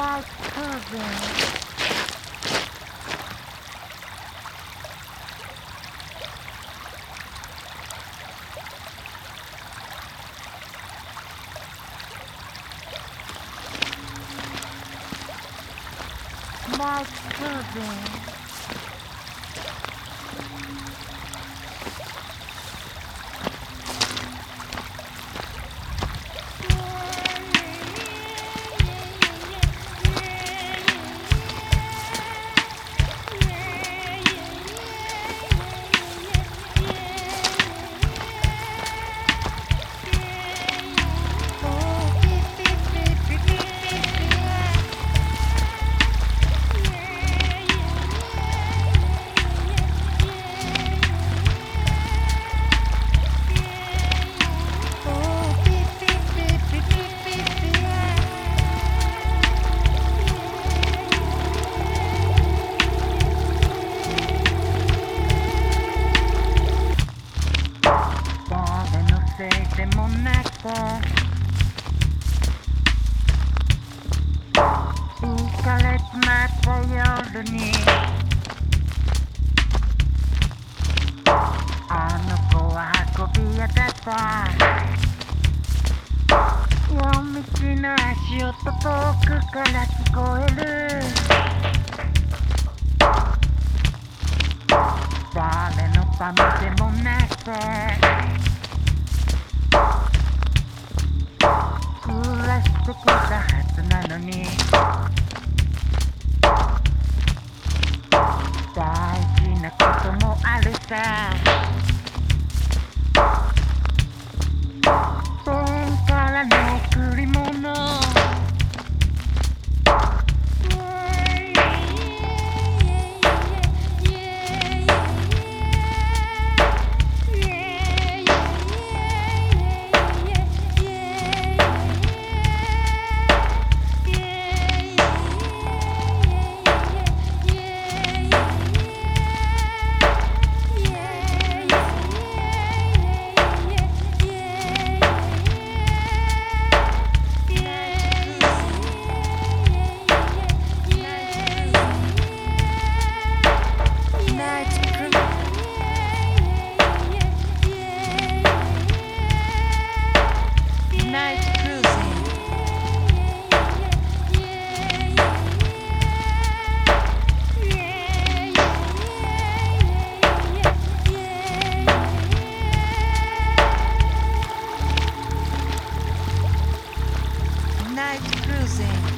my cousin. My cousin. るにあの子は運び屋だった。夜道の足音遠くから side. night cruising.